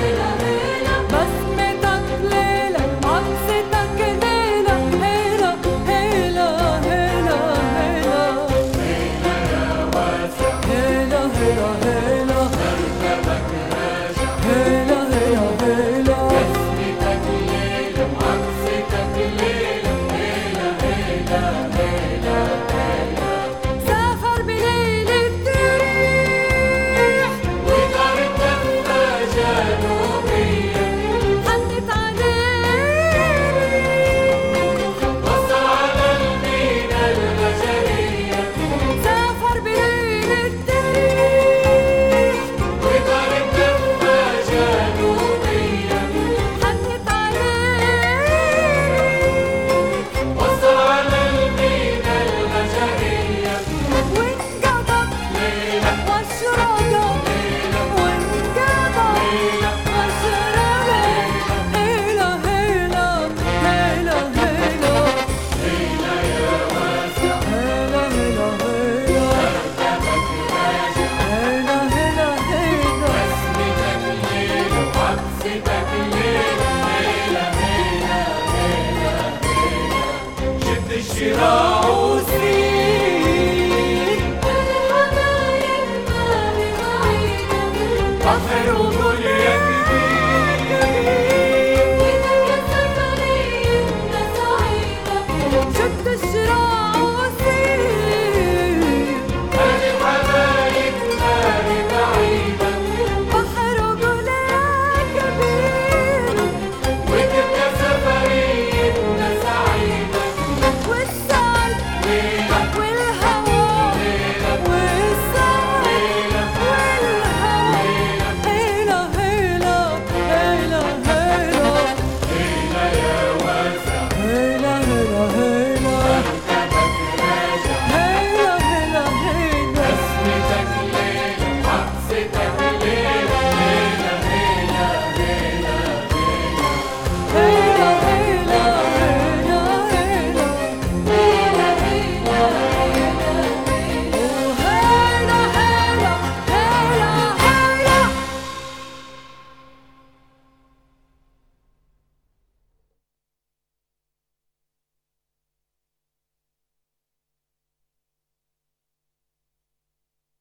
Hallelujah.